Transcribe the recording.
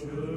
church.